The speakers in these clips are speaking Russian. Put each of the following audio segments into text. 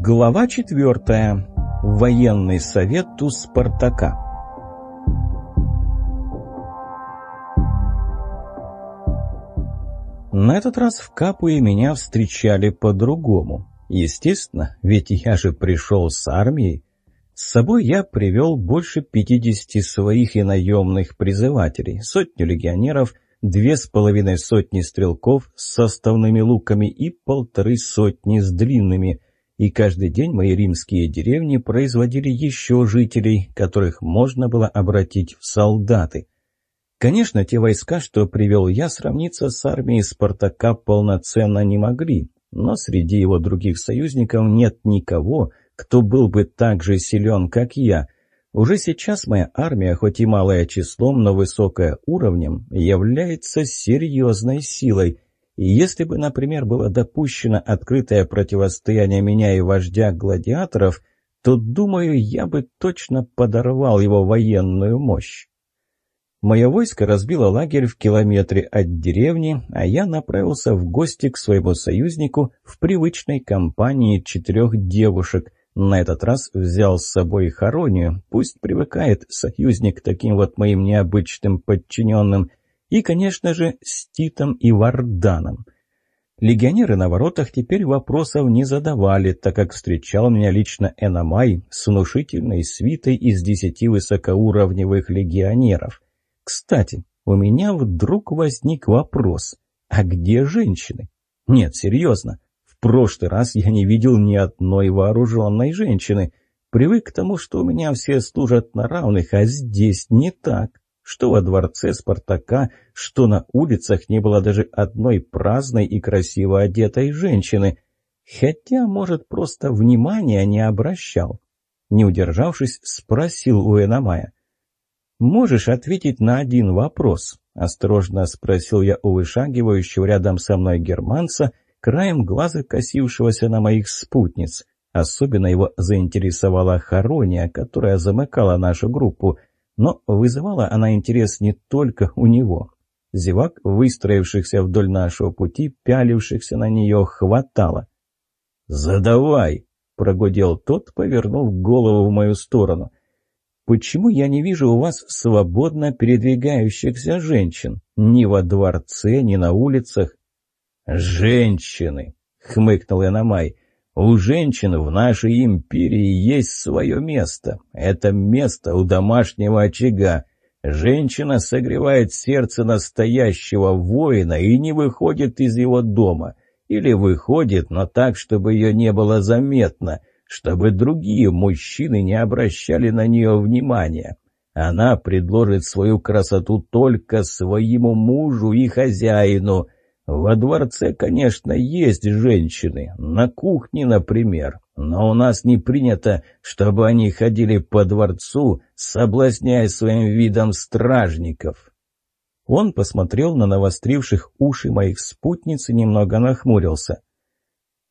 Глава четвертая. Военный совет у Спартака. На этот раз в Капуе меня встречали по-другому. Естественно, ведь я же пришел с армией. С собой я привел больше 50 своих и наемных призывателей, сотню легионеров, две с половиной сотни стрелков с составными луками и полторы сотни с длинными – и каждый день мои римские деревни производили еще жителей, которых можно было обратить в солдаты. Конечно, те войска, что привел я, сравниться с армией Спартака полноценно не могли, но среди его других союзников нет никого, кто был бы так же силен, как я. Уже сейчас моя армия, хоть и малая числом, но высокая уровнем, является серьезной силой – если бы, например, было допущено открытое противостояние меня и вождя гладиаторов, то, думаю, я бы точно подорвал его военную мощь. Мое войско разбило лагерь в километре от деревни, а я направился в гости к своему союзнику в привычной компании четырех девушек. На этот раз взял с собой Харонию, пусть привыкает союзник к таким вот моим необычным подчиненным, и, конечно же, с Титом и Варданом. Легионеры на воротах теперь вопросов не задавали, так как встречал меня лично Эномай с внушительной свитой из десяти высокоуровневых легионеров. Кстати, у меня вдруг возник вопрос, а где женщины? Нет, серьезно, в прошлый раз я не видел ни одной вооруженной женщины. Привык к тому, что у меня все служат на равных, а здесь не так. Что во дворце Спартака, что на улицах не было даже одной праздной и красиво одетой женщины. Хотя, может, просто внимания не обращал. Не удержавшись, спросил у Эномая. «Можешь ответить на один вопрос?» — осторожно спросил я у вышагивающего рядом со мной германца, краем глаза косившегося на моих спутниц. Особенно его заинтересовала Харония, которая замыкала нашу группу. Но вызывала она интерес не только у него. Зевак, выстроившихся вдоль нашего пути, пялившихся на нее, хватало. «Задавай!» — прогудел тот, повернув голову в мою сторону. «Почему я не вижу у вас свободно передвигающихся женщин? Ни во дворце, ни на улицах?» «Женщины!» — хмыкнул Яномай. У женщин в нашей империи есть свое место. Это место у домашнего очага. Женщина согревает сердце настоящего воина и не выходит из его дома. Или выходит, но так, чтобы ее не было заметно, чтобы другие мужчины не обращали на нее внимания. Она предложит свою красоту только своему мужу и хозяину – во дворце, конечно, есть женщины, на кухне, например, но у нас не принято, чтобы они ходили по дворцу, соблазняя своим видом стражников. Он посмотрел на навостривших уши моих спутниц и немного нахмурился.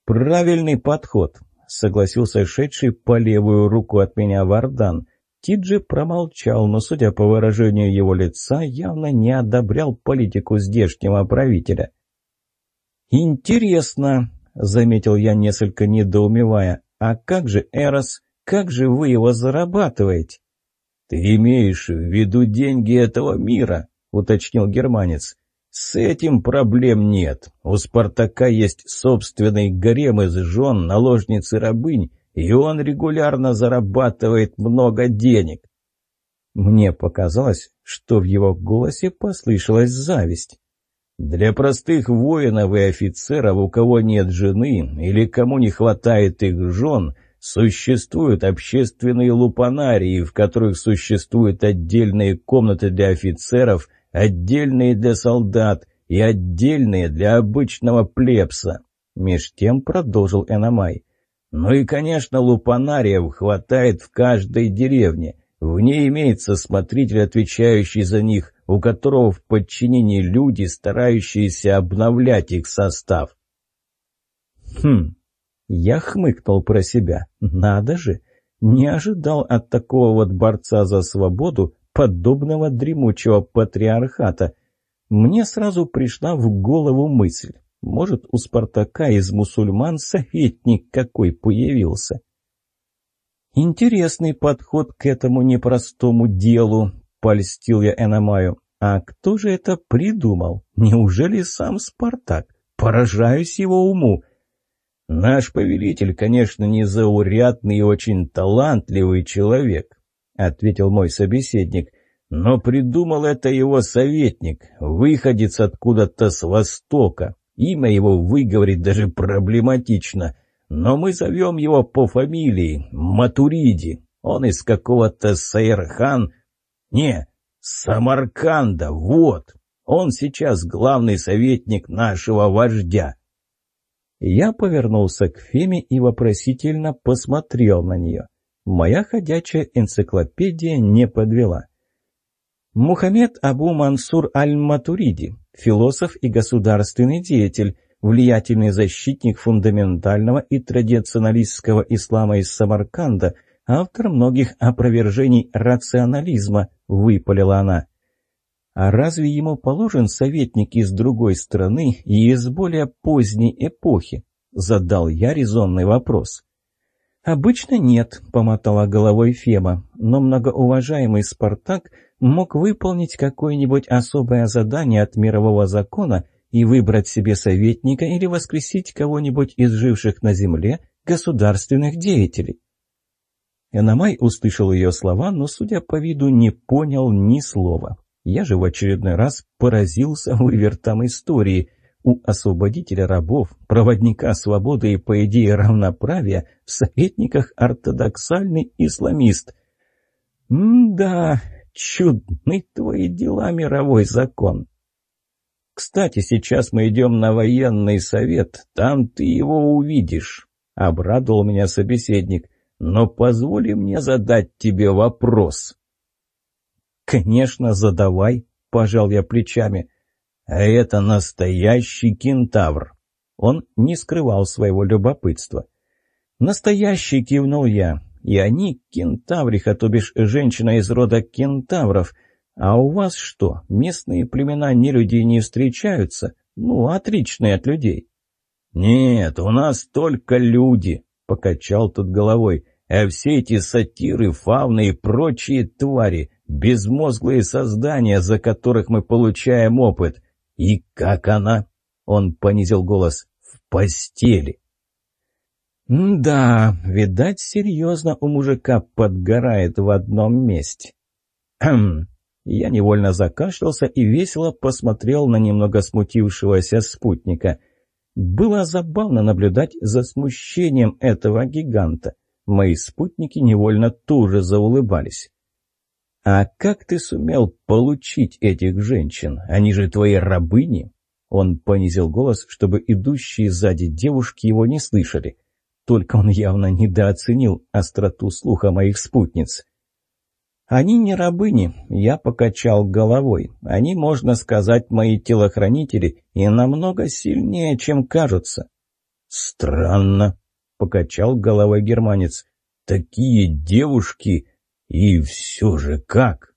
«Правильный подход», — согласился шедший по левую руку от меня Вардан. Тиджи промолчал, но, судя по выражению его лица, явно не одобрял политику здешнего правителя. «Интересно», — заметил я, несколько недоумевая, «а как же Эрос? Как же вы его зарабатываете?» «Ты имеешь в виду деньги этого мира?» — уточнил германец. «С этим проблем нет. У Спартака есть собственный гарем из жен, наложниц и рабынь, и он регулярно зарабатывает много денег». Мне показалось, что в его голосе послышалась зависть. Для простых воинов и офицеров, у кого нет жены или кому не хватает их жен, существуют общественные лупанарии, в которых существуют отдельные комнаты для офицеров, отдельные для солдат и отдельные для обычного плебса. Меж тем продолжил Эномай. Ну и, конечно, лупанариев хватает в каждой деревне. В ней имеется смотритель, отвечающий за них, у которого в подчинении люди, старающиеся обновлять их состав. Хм, я хмыкнул про себя. Надо же, не ожидал от такого вот борца за свободу подобного дремучего патриархата. Мне сразу пришла в голову мысль. Может, у Спартака из мусульман советник какой появился? Интересный подход к этому непростому делу, польстил я Эномаю. А кто же это придумал? Неужели сам Спартак? Поражаюсь его уму. Наш повелитель, конечно, незаурядный и очень талантливый человек, ответил мой собеседник. Но придумал это его советник, выходец откуда-то с востока. Имя его выговорить даже проблематично, но мы зовем его по фамилии Матуриди. Он из какого-то Сайрхан... Не, Самарканда, вот. Он сейчас главный советник нашего вождя. Я повернулся к Феме и вопросительно посмотрел на нее. Моя ходячая энциклопедия не подвела. Мухаммед Абу Мансур Аль-Матуриди, философ и государственный деятель, влиятельный защитник фундаментального и традиционалистского ислама из Самарканда, автор многих опровержений рационализма, выпалила она. А разве ему положен советник из другой страны и из более поздней эпохи? Задал я резонный вопрос. «Обычно нет», — помотала головой Фема, «но многоуважаемый Спартак мог выполнить какое-нибудь особое задание от мирового закона и выбрать себе советника или воскресить кого-нибудь из живших на земле государственных деятелей». Эномай услышал ее слова, но, судя по виду, не понял ни слова. Я же в очередной раз поразился вывертам истории — у освободителя рабов, проводника свободы и, по идее, равноправия, в советниках ортодоксальный исламист. М-да, чудны твои дела, мировой закон. Кстати, сейчас мы идем на военный совет, там ты его увидишь, — обрадовал меня собеседник. Но позволь мне задать тебе вопрос. Конечно, задавай, — пожал я плечами. А это настоящий кентавр. Он не скрывал своего любопытства. «Настоящий!» — кивнул я. «И они кентавриха, то бишь женщина из рода кентавров. А у вас что, местные племена не людей не встречаются? Ну, отличные от людей». «Нет, у нас только люди», — покачал тут головой. «А все эти сатиры, фауны и прочие твари, безмозглые создания, за которых мы получаем опыт». «И как она?» — он понизил голос. «В постели». «Да, видать, серьезно у мужика подгорает в одном месте». «Хм». Я невольно закашлялся и весело посмотрел на немного смутившегося спутника. Было забавно наблюдать за смущением этого гиганта. Мои спутники невольно тоже заулыбались. «А как ты сумел получить этих женщин? Они же твои рабыни?» Он понизил голос, чтобы идущие сзади девушки его не слышали. Только он явно недооценил остроту слуха моих спутниц. «Они не рабыни», — я покачал головой. «Они, можно сказать, мои телохранители и намного сильнее, чем кажутся». «Странно», — покачал головой германец. «Такие девушки...» И все же как?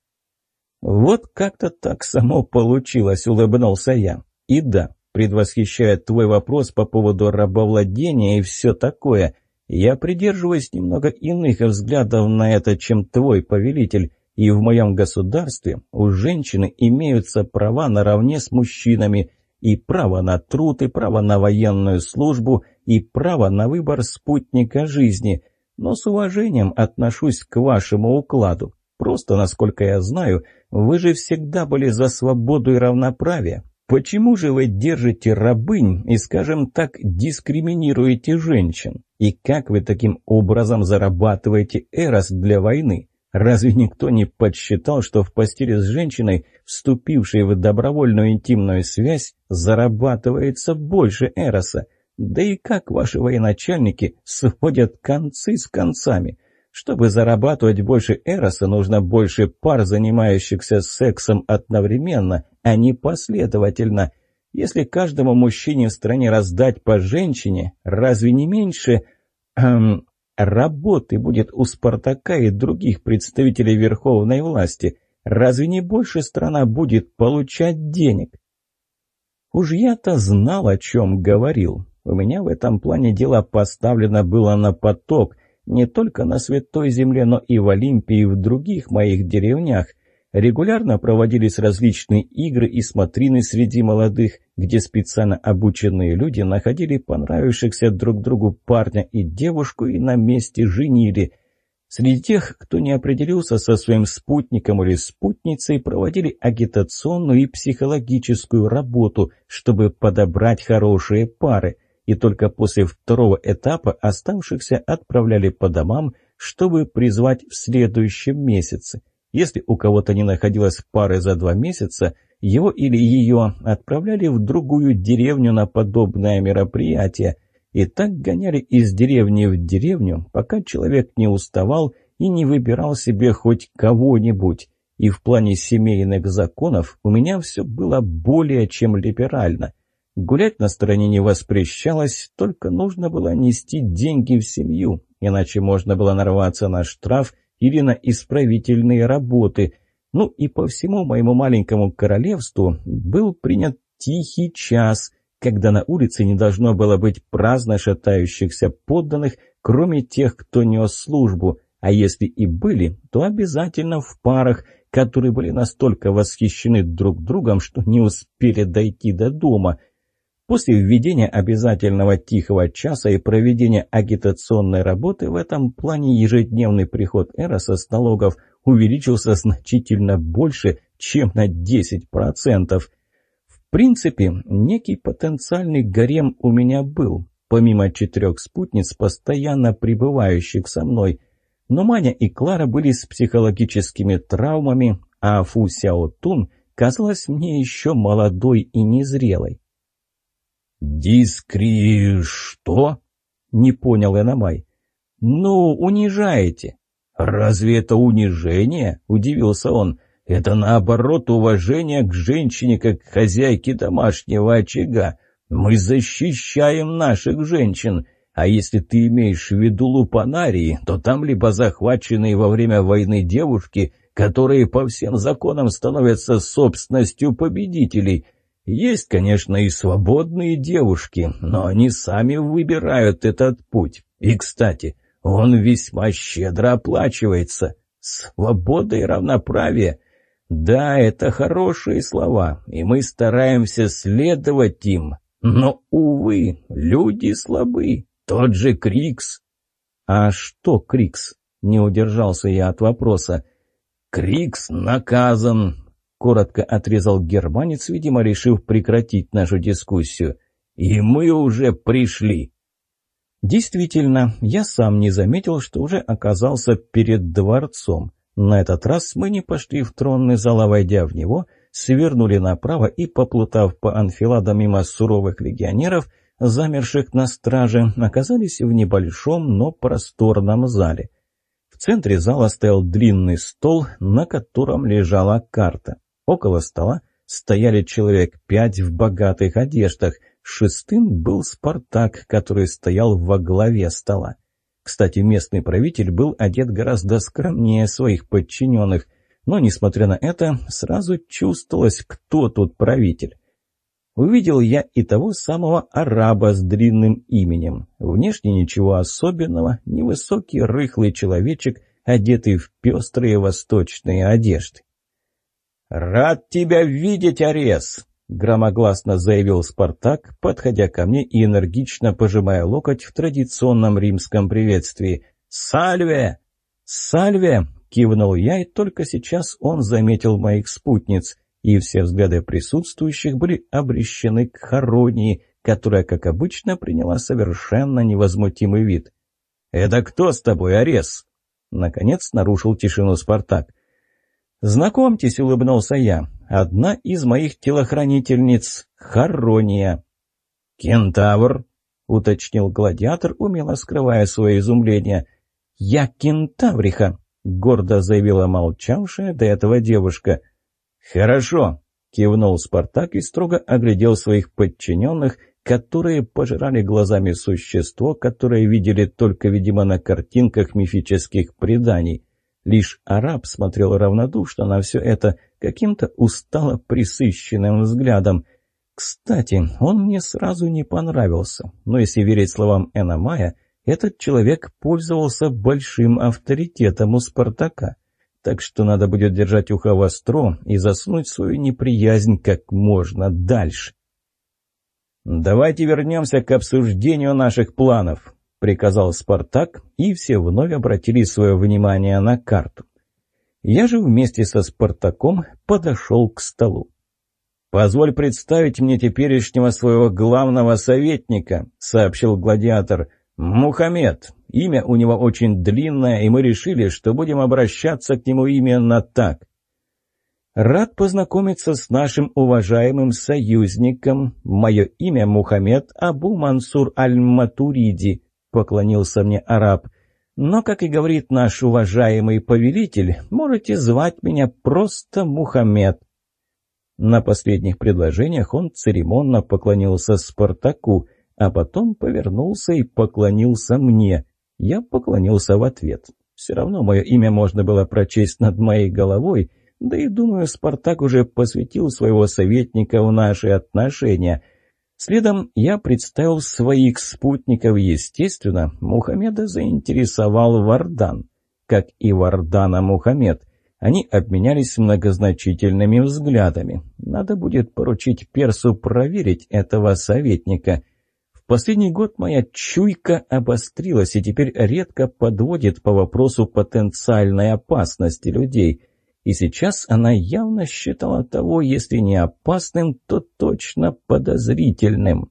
Вот как-то так само получилось, улыбнулся я. И да, предвосхищая твой вопрос по поводу рабовладения и все такое, я придерживаюсь немного иных взглядов на это, чем твой повелитель, и в моем государстве у женщины имеются права наравне с мужчинами, и право на труд, и право на военную службу, и право на выбор спутника жизни но с уважением отношусь к вашему укладу. Просто, насколько я знаю, вы же всегда были за свободу и равноправие. Почему же вы держите рабынь и, скажем так, дискриминируете женщин? И как вы таким образом зарабатываете эрос для войны? Разве никто не подсчитал, что в постели с женщиной, вступившей в добровольную интимную связь, зарабатывается больше эроса? Да и как ваши военачальники сводят концы с концами? Чтобы зарабатывать больше эроса, нужно больше пар, занимающихся сексом одновременно, а не последовательно. Если каждому мужчине в стране раздать по женщине, разве не меньше эм, работы будет у Спартака и других представителей верховной власти? Разве не больше страна будет получать денег? Уж я-то знал, о чем говорил. У меня в этом плане дело поставлено было на поток, не только на Святой Земле, но и в Олимпии и в других моих деревнях. Регулярно проводились различные игры и смотрины среди молодых, где специально обученные люди находили понравившихся друг другу парня и девушку и на месте женили. Среди тех, кто не определился со своим спутником или спутницей, проводили агитационную и психологическую работу, чтобы подобрать хорошие пары, и только после второго этапа оставшихся отправляли по домам, чтобы призвать в следующем месяце. Если у кого-то не находилось пары за два месяца, его или ее отправляли в другую деревню на подобное мероприятие. И так гоняли из деревни в деревню, пока человек не уставал и не выбирал себе хоть кого-нибудь. И в плане семейных законов у меня все было более чем либерально. Гулять на стороне не воспрещалось, только нужно было нести деньги в семью, иначе можно было нарваться на штраф или на исправительные работы. Ну и по всему моему маленькому королевству был принят тихий час, когда на улице не должно было быть праздно шатающихся подданных, кроме тех, кто нес службу, а если и были, то обязательно в парах, которые были настолько восхищены друг другом, что не успели дойти до дома – После введения обязательного тихого часа и проведения агитационной работы в этом плане ежедневный приход Эроса с налогов увеличился значительно больше, чем на 10%. В принципе, некий потенциальный гарем у меня был, помимо четырех спутниц, постоянно пребывающих со мной. Но Маня и Клара были с психологическими травмами, а Фу Сяо Тун казалась мне еще молодой и незрелой. «Дискри... что?» — не понял Эномай. «Ну, унижаете». «Разве это унижение?» — удивился он. «Это, наоборот, уважение к женщине как к хозяйке домашнего очага. Мы защищаем наших женщин». А если ты имеешь в виду лупанарии, то там либо захваченные во время войны девушки, которые по всем законам становятся собственностью победителей – есть, конечно, и свободные девушки, но они сами выбирают этот путь. И, кстати, он весьма щедро оплачивается. Свобода и равноправие. Да, это хорошие слова, и мы стараемся следовать им. Но, увы, люди слабы. Тот же Крикс. А что Крикс? Не удержался я от вопроса. Крикс наказан, Коротко отрезал германец, видимо, решив прекратить нашу дискуссию. «И мы уже пришли!» Действительно, я сам не заметил, что уже оказался перед дворцом. На этот раз мы не пошли в тронный зал, а войдя в него, свернули направо и, поплутав по анфиладам мимо суровых легионеров, замерших на страже, оказались в небольшом, но просторном зале. В центре зала стоял длинный стол, на котором лежала карта. Около стола стояли человек пять в богатых одеждах. Шестым был Спартак, который стоял во главе стола. Кстати, местный правитель был одет гораздо скромнее своих подчиненных, но, несмотря на это, сразу чувствовалось, кто тут правитель. Увидел я и того самого араба с длинным именем. Внешне ничего особенного, невысокий рыхлый человечек, одетый в пестрые восточные одежды. «Рад тебя видеть, Арес!» — громогласно заявил Спартак, подходя ко мне и энергично пожимая локоть в традиционном римском приветствии. «Сальве!» «Сальве!» — кивнул я, и только сейчас он заметил моих спутниц, и все взгляды присутствующих были обращены к Харонии, которая, как обычно, приняла совершенно невозмутимый вид. «Это кто с тобой, Арес?» Наконец нарушил тишину Спартак. «Знакомьтесь», — улыбнулся я, — «одна из моих телохранительниц — Харония». «Кентавр», — уточнил гладиатор, умело скрывая свое изумление. «Я кентавриха», — гордо заявила молчавшая до этого девушка. «Хорошо», — кивнул Спартак и строго оглядел своих подчиненных, которые пожирали глазами существо, которое видели только, видимо, на картинках мифических преданий. Лишь араб смотрел равнодушно на все это, каким-то устало присыщенным взглядом. Кстати, он мне сразу не понравился, но если верить словам Эномая, этот человек пользовался большим авторитетом у Спартака. Так что надо будет держать ухо востро и засунуть свою неприязнь как можно дальше. «Давайте вернемся к обсуждению наших планов», — приказал Спартак, и все вновь обратили свое внимание на карту. Я же вместе со Спартаком подошел к столу. «Позволь представить мне теперешнего своего главного советника», — сообщил гладиатор. «Мухаммед. Имя у него очень длинное, и мы решили, что будем обращаться к нему именно так. Рад познакомиться с нашим уважаемым союзником. Мое имя Мухаммед Абу Мансур Аль-Матуриди, поклонился мне араб. Но, как и говорит наш уважаемый повелитель, можете звать меня просто Мухаммед. На последних предложениях он церемонно поклонился Спартаку, а потом повернулся и поклонился мне. Я поклонился в ответ. Все равно мое имя можно было прочесть над моей головой, да и, думаю, Спартак уже посвятил своего советника в наши отношения. Следом я представил своих спутников, естественно, Мухаммеда заинтересовал Вардан. Как и Вардана Мухаммед. Они обменялись многозначительными взглядами. Надо будет поручить Персу проверить этого советника. В последний год моя чуйка обострилась и теперь редко подводит по вопросу потенциальной опасности людей – и сейчас она явно считала того, если не опасным, то точно подозрительным.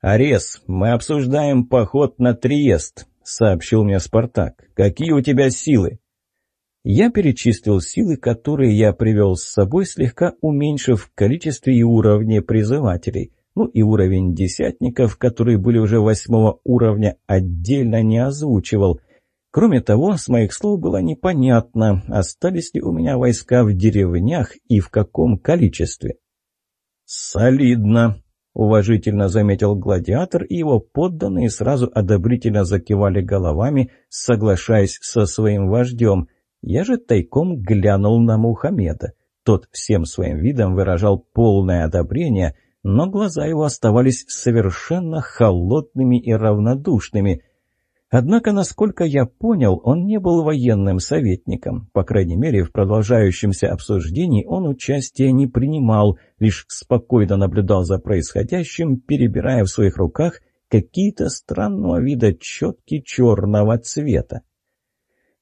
«Арес, мы обсуждаем поход на Триест», — сообщил мне Спартак. «Какие у тебя силы?» Я перечислил силы, которые я привел с собой, слегка уменьшив в количестве и уровне призывателей. Ну и уровень десятников, которые были уже восьмого уровня, отдельно не озвучивал — Кроме того, с моих слов было непонятно, остались ли у меня войска в деревнях и в каком количестве. «Солидно», — уважительно заметил гладиатор, и его подданные сразу одобрительно закивали головами, соглашаясь со своим вождем. Я же тайком глянул на Мухаммеда. Тот всем своим видом выражал полное одобрение, но глаза его оставались совершенно холодными и равнодушными — Однако, насколько я понял, он не был военным советником. По крайней мере, в продолжающемся обсуждении он участия не принимал, лишь спокойно наблюдал за происходящим, перебирая в своих руках какие-то странного вида четки черного цвета.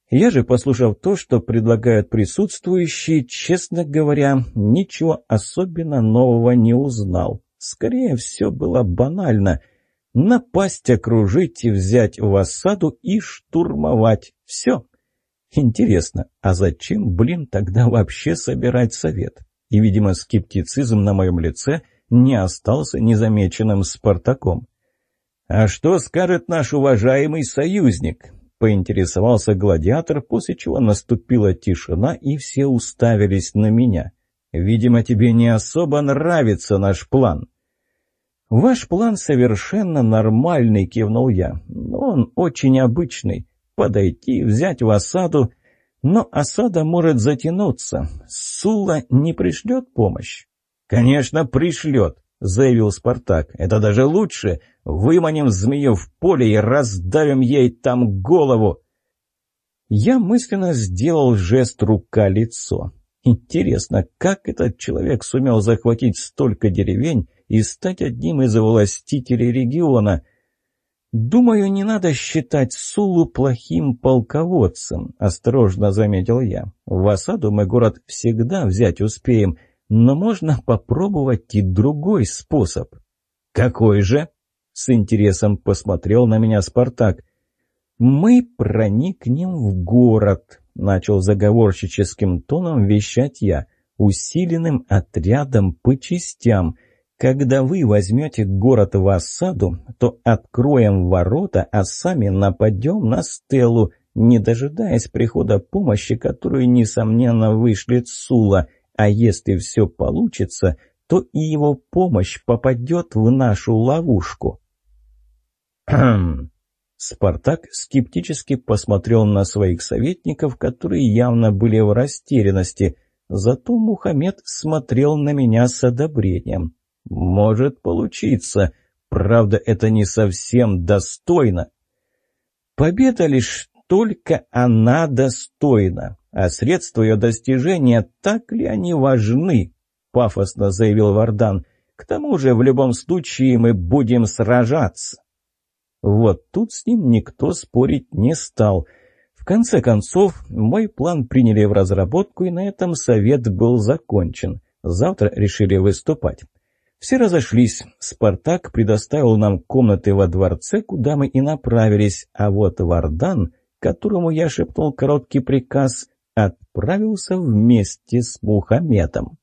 Я же, послушав то, что предлагают присутствующие, честно говоря, ничего особенно нового не узнал. Скорее, все было банально — Напасть, окружить и взять в осаду и штурмовать. Все. Интересно, а зачем, блин, тогда вообще собирать совет? И, видимо, скептицизм на моем лице не остался незамеченным Спартаком. «А что скажет наш уважаемый союзник?» — поинтересовался гладиатор, после чего наступила тишина, и все уставились на меня. «Видимо, тебе не особо нравится наш план». «Ваш план совершенно нормальный», — кивнул я. «Но он очень обычный. Подойти, взять в осаду. Но осада может затянуться. Сула не пришлет помощь?» «Конечно, пришлет», — заявил Спартак. «Это даже лучше. Выманим змею в поле и раздавим ей там голову». Я мысленно сделал жест рука-лицо. Интересно, как этот человек сумел захватить столько деревень и стать одним из властителей региона. «Думаю, не надо считать Сулу плохим полководцем», — осторожно заметил я. «В осаду мы город всегда взять успеем, но можно попробовать и другой способ». «Какой же?» — с интересом посмотрел на меня Спартак. «Мы проникнем в город», — начал заговорщическим тоном вещать я, «усиленным отрядом по частям». Когда вы возьмете город в осаду, то откроем ворота, а сами нападем на Стеллу, не дожидаясь прихода помощи, которую, несомненно, вышлет Сула. А если все получится, то и его помощь попадет в нашу ловушку. Спартак скептически посмотрел на своих советников, которые явно были в растерянности. Зато Мухаммед смотрел на меня с одобрением. Может получиться. Правда, это не совсем достойно. Победа лишь только она достойна, а средства ее достижения, так ли они важны, пафосно заявил Вардан. К тому же, в любом случае, мы будем сражаться. Вот тут с ним никто спорить не стал. В конце концов, мой план приняли в разработку, и на этом совет был закончен. Завтра решили выступать. Все разошлись. Спартак предоставил нам комнаты во дворце, куда мы и направились, а вот Вардан, которому я шепнул короткий приказ, отправился вместе с Мухаммедом.